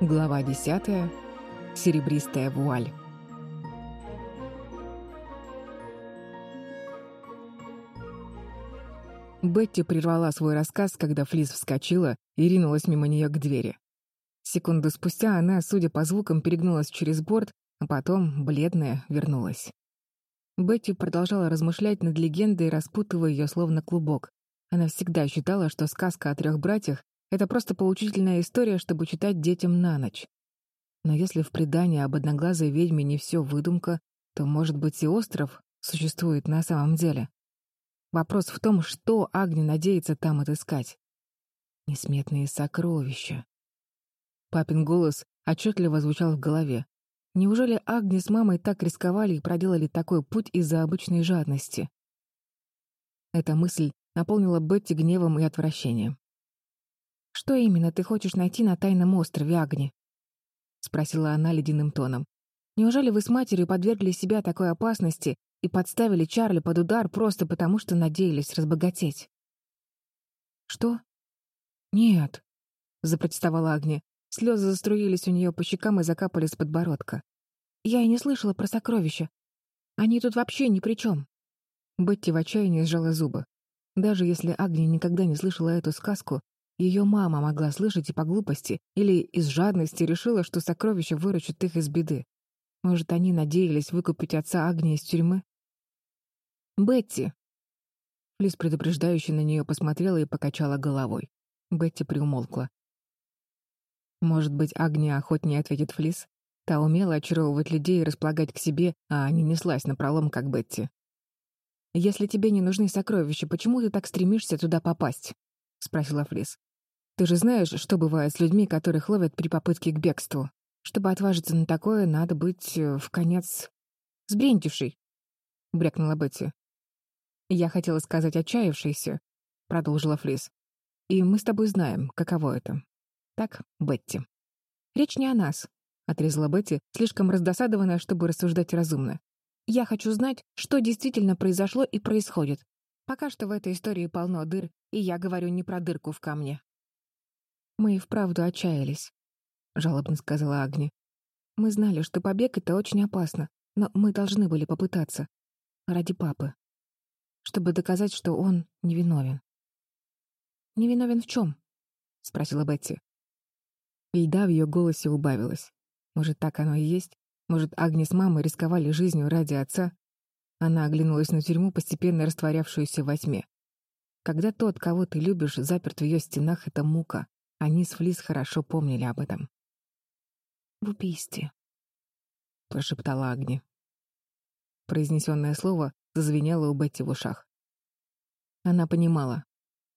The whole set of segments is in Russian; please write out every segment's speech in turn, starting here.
Глава 10. Серебристая вуаль. Бетти прервала свой рассказ, когда Флис вскочила и ринулась мимо нее к двери. Секунду спустя она, судя по звукам, перегнулась через борт, а потом, бледная, вернулась. Бетти продолжала размышлять над легендой, распутывая ее словно клубок. Она всегда считала, что сказка о трех братьях это просто поучительная история, чтобы читать детям на ночь. Но если в предании об одноглазой ведьме не все выдумка, то, может быть, и остров существует на самом деле. Вопрос в том, что Агни надеется там отыскать. Несметные сокровища. Папин голос отчетливо звучал в голове. Неужели Агни с мамой так рисковали и проделали такой путь из-за обычной жадности? Эта мысль наполнила Бетти гневом и отвращением. «Что именно ты хочешь найти на тайном острове Агни?» — спросила она ледяным тоном. «Неужели вы с матерью подвергли себя такой опасности и подставили Чарли под удар просто потому, что надеялись разбогатеть?» «Что?» «Нет», — запротестовала Агни. Слезы заструились у нее по щекам и закапали с подбородка. «Я и не слышала про сокровища. Они тут вообще ни при чем». Бетти в отчаянии сжала зубы. Даже если Агни никогда не слышала эту сказку, ее мама могла слышать и по глупости, или из жадности решила, что сокровища выручат их из беды. Может, они надеялись выкупить отца Агни из тюрьмы? «Бетти!» Флис предупреждающе на нее посмотрела и покачала головой. Бетти приумолкла. Может быть, Агния охотнее ответит Флис? Та умела очаровывать людей и располагать к себе, а не неслась напролом, как Бетти. «Если тебе не нужны сокровища, почему ты так стремишься туда попасть?» — спросила Флис. Ты же знаешь, что бывает с людьми, которых ловят при попытке к бегству. Чтобы отважиться на такое, надо быть, э, в конец, сбрендившей, — брякнула Бетти. «Я хотела сказать отчаявшейся», — продолжила Флис. «И мы с тобой знаем, каково это. Так, Бетти?» «Речь не о нас», — отрезала Бетти, слишком раздосадованная, чтобы рассуждать разумно. «Я хочу знать, что действительно произошло и происходит. Пока что в этой истории полно дыр, и я говорю не про дырку в камне». «Мы и вправду отчаялись», — жалобно сказала Агни. «Мы знали, что побег — это очень опасно, но мы должны были попытаться. Ради папы. Чтобы доказать, что он невиновен». «Невиновен в чем?» — спросила Бетти. Льда в ее голосе убавилось. Может, так оно и есть? Может, Агни с мамой рисковали жизнью ради отца? Она оглянулась на тюрьму, постепенно растворявшуюся во тьме. Когда тот, кого ты любишь, заперт в ее стенах, это мука. Они с Флис хорошо помнили об этом. «В убийстве», — прошептала Агни. Произнесенное слово зазвенело у Бетти в ушах. Она понимала.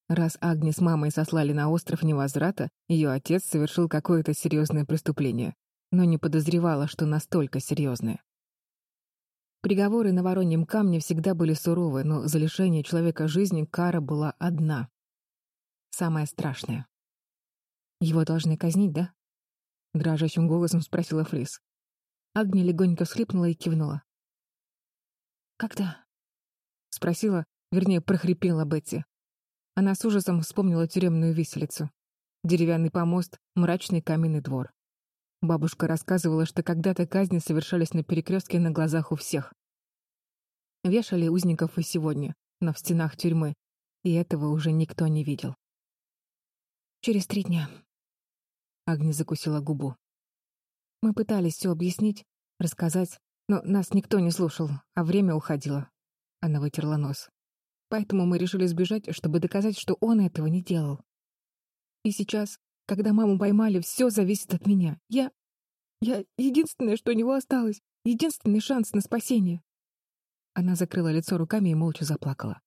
Раз Агни с мамой сослали на остров невозврата, ее отец совершил какое-то серьезное преступление, но не подозревала, что настолько серьезное. Приговоры на Вороньем камне всегда были суровы, но за лишение человека жизни кара была одна. Самая страшная. «Его должны казнить, да?» — дрожащим голосом спросила Флис. Агния легонько всхлипнула и кивнула. «Когда?» — спросила, вернее, прохрипела Бетти. Она с ужасом вспомнила тюремную виселицу. Деревянный помост, мрачный каменный двор. Бабушка рассказывала, что когда-то казни совершались на перекрестке на глазах у всех. Вешали узников и сегодня, но в стенах тюрьмы, и этого уже никто не видел. «Через три дня», Агни закусила губу. Мы пытались все объяснить, рассказать, но нас никто не слушал, а время уходило. Она вытерла нос. Поэтому мы решили сбежать, чтобы доказать, что он этого не делал. И сейчас, когда маму поймали, все зависит от меня. Я... Я единственное, что у него осталось. Единственный шанс на спасение. Она закрыла лицо руками и молча заплакала.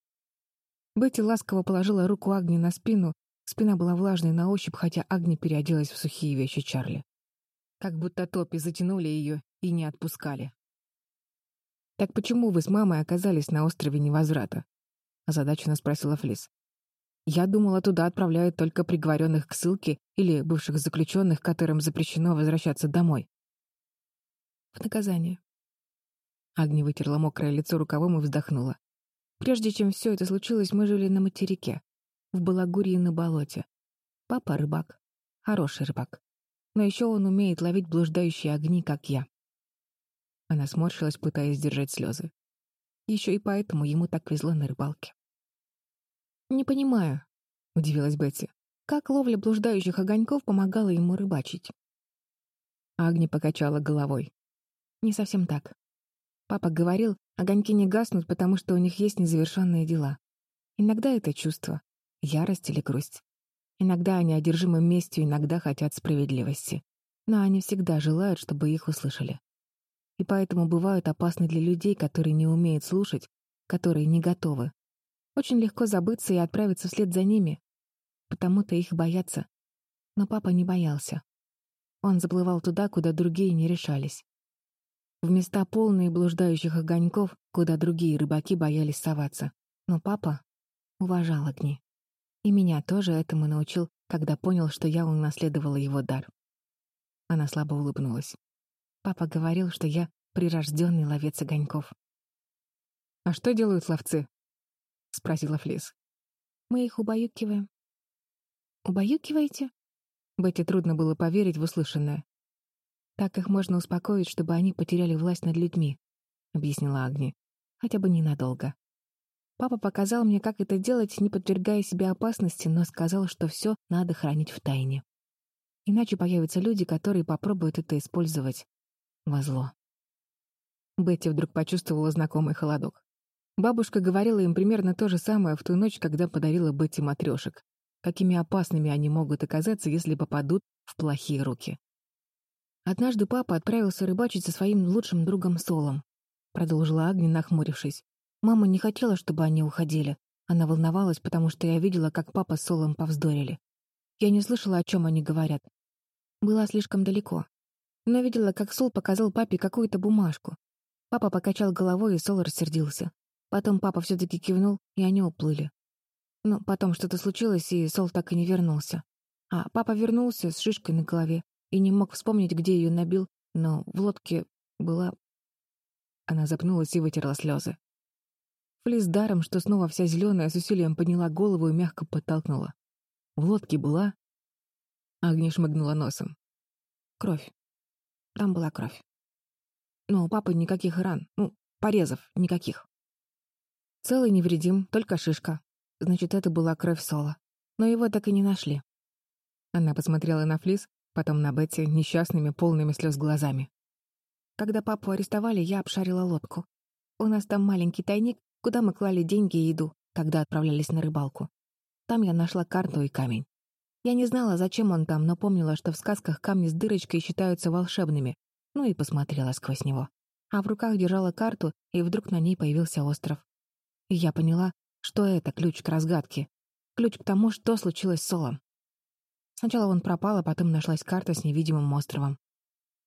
Бетти ласково положила руку Агни на спину Спина была влажной на ощупь, хотя Агни переоделась в сухие вещи Чарли. Как будто топи затянули ее и не отпускали. «Так почему вы с мамой оказались на острове Невозврата?» — озадаченно спросила Флис. «Я думала, туда отправляют только приговоренных к ссылке или бывших заключенных, которым запрещено возвращаться домой». «В наказание». Агни вытерла мокрое лицо рукавом и вздохнула. «Прежде чем все это случилось, мы жили на материке в Балагурии на болоте. Папа рыбак. Хороший рыбак. но еще он умеет ловить блуждающие огни, как я. Она сморщилась, пытаясь сдержать слезы. Еще и поэтому ему так везло на рыбалке. «Не понимаю», — удивилась Бетти, «как ловля блуждающих огоньков помогала ему рыбачить?» Агни покачала головой. «Не совсем так. Папа говорил, огоньки не гаснут, потому что у них есть незавершенные дела. Иногда это чувство, ярость или грусть. Иногда они одержимы местью, иногда хотят справедливости. Но они всегда желают, чтобы их услышали. И поэтому бывают опасны для людей, которые не умеют слушать, которые не готовы. Очень легко забыться и отправиться вслед за ними. Потому-то их боятся. Но папа не боялся. Он заплывал туда, куда другие не решались. В места полные блуждающих огоньков, куда другие рыбаки боялись соваться. Но папа уважал огни. И меня тоже этому научил, когда понял, что я унаследовала его дар. Она слабо улыбнулась. Папа говорил, что я прирожденный ловец огоньков. «А что делают ловцы?» — спросила Флис. «Мы их убаюкиваем». «Убаюкиваете?» Бетти трудно было поверить в услышанное. «Так их можно успокоить, чтобы они потеряли власть над людьми», — объяснила Агни. «Хотя бы ненадолго». Папа показал мне, как это делать, не подвергая себя опасности, но сказал, что все надо хранить в тайне. Иначе появятся люди, которые попробуют это использовать во зло. Бетти вдруг почувствовала знакомый холодок. Бабушка говорила им примерно то же самое в ту ночь, когда подарила Бетти матрешек. Какими опасными они могут оказаться, если попадут в плохие руки. Однажды папа отправился рыбачить со своим лучшим другом Солом. Продолжила Агни, нахмурившись. Мама не хотела, чтобы они уходили. Она волновалась, потому что я видела, как папа с Солом повздорили. Я не слышала, о чем они говорят. Была слишком далеко. Но видела, как Сол показал папе какую-то бумажку. Папа покачал головой, и Сол рассердился. Потом папа все-таки кивнул, и они уплыли. Но потом что-то случилось, и Сол так и не вернулся. А папа вернулся с шишкой на голове и не мог вспомнить, где ее набил, но в лодке была... Она запнулась и вытерла слезы. Флис даром, что снова вся зеленая, с усилием подняла голову и мягко подтолкнула. В лодке была... Агния шмыгнула носом. Кровь. Там была кровь. Но у папы никаких ран, ну, порезов никаких. Целый невредим, только шишка. Значит, это была кровь Сола. Но его так и не нашли. Она посмотрела на Флис, потом на Бетти несчастными, полными слез глазами. Когда папу арестовали, я обшарила лодку. У нас там маленький тайник, куда мы клали деньги и еду, когда отправлялись на рыбалку. Там я нашла карту и камень. Я не знала, зачем он там, но помнила, что в сказках камни с дырочкой считаются волшебными, ну и посмотрела сквозь него. А в руках держала карту, и вдруг на ней появился остров. И я поняла, что это ключ к разгадке. Ключ к тому, что случилось с Солом. Сначала он пропал, а потом нашлась карта с невидимым островом.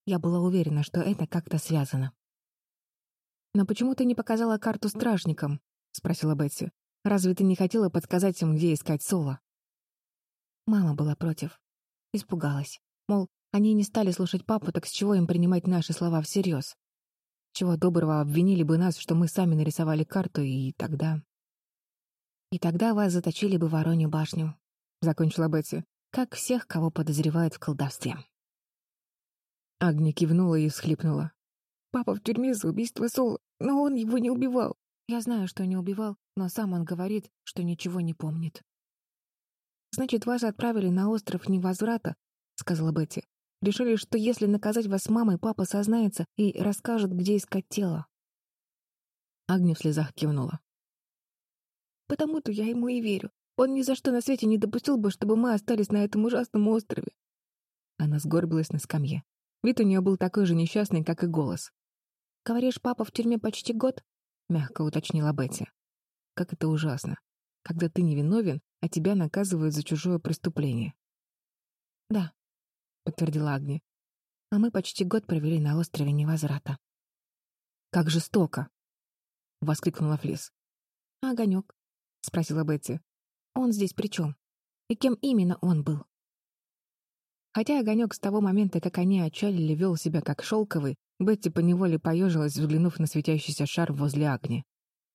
Я была уверена, что это как-то связано. «Но почему ты не показала карту стражникам?» — спросила Бетси. «Разве ты не хотела подсказать им, где искать Соло?» Мама была против. Испугалась. Мол, они не стали слушать папу, так с чего им принимать наши слова всерьез? Чего доброго обвинили бы нас, что мы сами нарисовали карту, и тогда... «И тогда вас заточили бы в Воронью башню», — закончила Бетси, «как всех, кого подозревают в колдовстве». Агния кивнула и всхлипнула. «Папа в тюрьме за убийство Сола. Но он его не убивал. Я знаю, что не убивал, но сам он говорит, что ничего не помнит. «Значит, вас отправили на остров невозврата», — сказала Бетти. «Решили, что если наказать вас мамой, папа сознается и расскажет, где искать тело». Агния в слезах кивнула. «Потому-то я ему и верю. Он ни за что на свете не допустил бы, чтобы мы остались на этом ужасном острове». Она сгорбилась на скамье. Вид у нее был такой же несчастный, как и голос. «Говоришь, папа в тюрьме почти год?» — мягко уточнила Бетти. «Как это ужасно, когда ты невиновен, а тебя наказывают за чужое преступление». «Да», — подтвердила Агни. «А мы почти год провели на острове Невозврата». «Как жестоко!» — воскликнула Флис. «А огонек?» — спросила Бетти. «Он здесь при чем? И кем именно он был?» Хотя огонек с того момента, как они отчалили, вел себя как шелковый, Бетти поневоле поежилась, взглянув на светящийся шар возле Агни.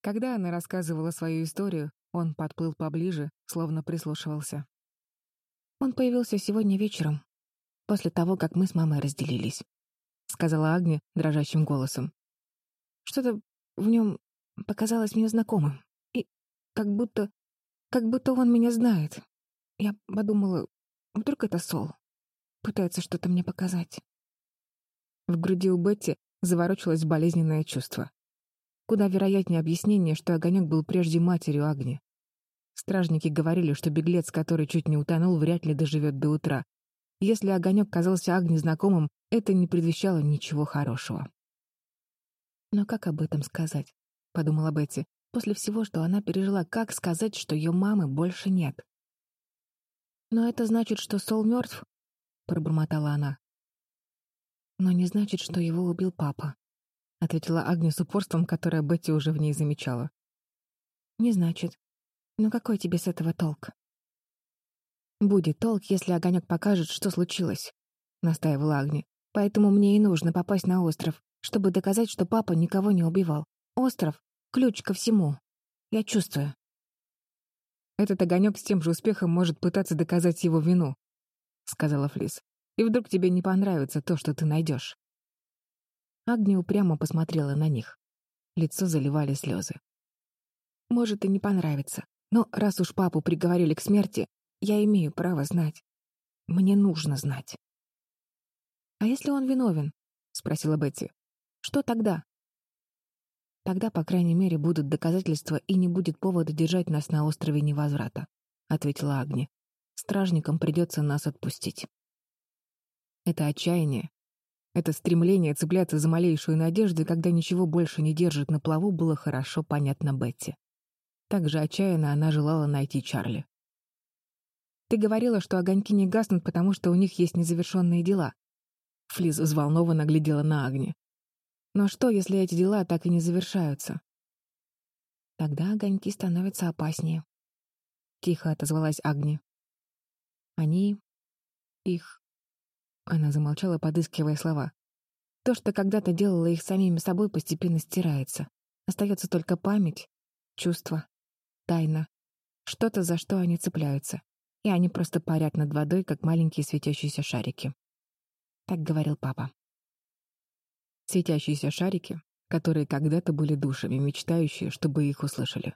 Когда она рассказывала свою историю, он подплыл поближе, словно прислушивался. «Он появился сегодня вечером», после того, как мы с мамой разделились», — сказала Агни дрожащим голосом. «Что-то в нем показалось мне знакомым, и как будто... как будто он меня знает. Я подумала, вдруг это Сол пытается что-то мне показать». В груди у Бетти заворочилось болезненное чувство. Куда вероятнее объяснение, что огонек был прежде матерью Агни. Стражники говорили, что беглец, который чуть не утонул, вряд ли доживет до утра. Если огонек казался Агни знакомым, это не предвещало ничего хорошего. «Но как об этом сказать?» — подумала Бетти. «После всего, что она пережила, как сказать, что ее мамы больше нет?» «Но это значит, что Сол мертв?» — пробормотала она. «Но не значит, что его убил папа», — ответила Агни с упорством, которое Бетти уже в ней замечала. «Не значит. Но какой тебе с этого толк?» «Будет толк, если огонек покажет, что случилось», — настаивала Агни. «Поэтому мне и нужно попасть на остров, чтобы доказать, что папа никого не убивал. Остров — ключ ко всему. Я чувствую». «Этот огонек с тем же успехом может пытаться доказать его вину», — сказала Флис. «И вдруг тебе не понравится то, что ты найдешь». Агни упрямо посмотрела на них. Лицо заливали слезы. «Может, и не понравится, но раз уж папу приговорили к смерти, я имею право знать. Мне нужно знать». «А если он виновен?» — спросила Бетти. «Что тогда?» «Тогда, по крайней мере, будут доказательства и не будет повода держать нас на острове невозврата», — ответила Агни. «Стражникам придется нас отпустить». Это отчаяние, это стремление цепляться за малейшую надежду, когда ничего больше не держит на плаву, было хорошо понятно Бетти. Так же отчаянно она желала найти Чарли. «Ты говорила, что огоньки не гаснут, потому что у них есть незавершенные дела». Флиз взволнованно глядела на Агни. «Но что, если эти дела так и не завершаются?» «Тогда огоньки становятся опаснее», — тихо отозвалась Агни. «Они... их...» Она замолчала, подыскивая слова. «То, что когда-то делало их самими собой, постепенно стирается. Остается только память, чувство, тайна, что-то, за что они цепляются, и они просто парят над водой, как маленькие светящиеся шарики. Так говорил папа. Светящиеся шарики, которые когда-то были душами, мечтающие, чтобы их услышали.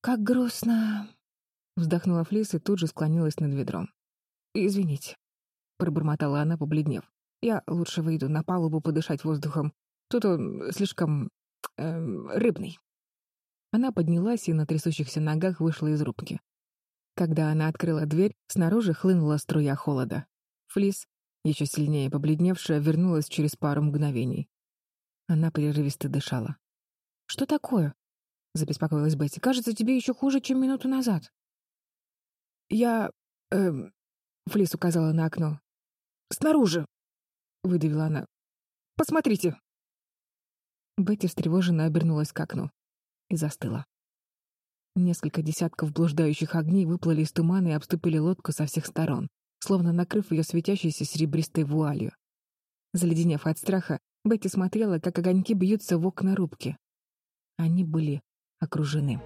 «Как грустно!» — вздохнула Флис и тут же склонилась над ведром. «Извините», — пробормотала она, побледнев. «Я лучше выйду на палубу подышать воздухом. Тут он слишком... Э, рыбный». Она поднялась и на трясущихся ногах вышла из рубки. Когда она открыла дверь, снаружи хлынула струя холода. Флис, еще сильнее побледневшая, вернулась через пару мгновений. Она прерывисто дышала. «Что такое?» — забеспокоилась Бетти. «Кажется, тебе еще хуже, чем минуту назад». «Я...» эм... — Флис указала на окно. «Снаружи!» — выдавила она. «Посмотрите!» Бетти встревоженно обернулась к окну и застыла. Несколько десятков блуждающих огней выплыли из тумана и обступили лодку со всех сторон, словно накрыв ее светящейся серебристой вуалью. Заледенев от страха, Бетти смотрела, как огоньки бьются в окна рубки. Они были окружены.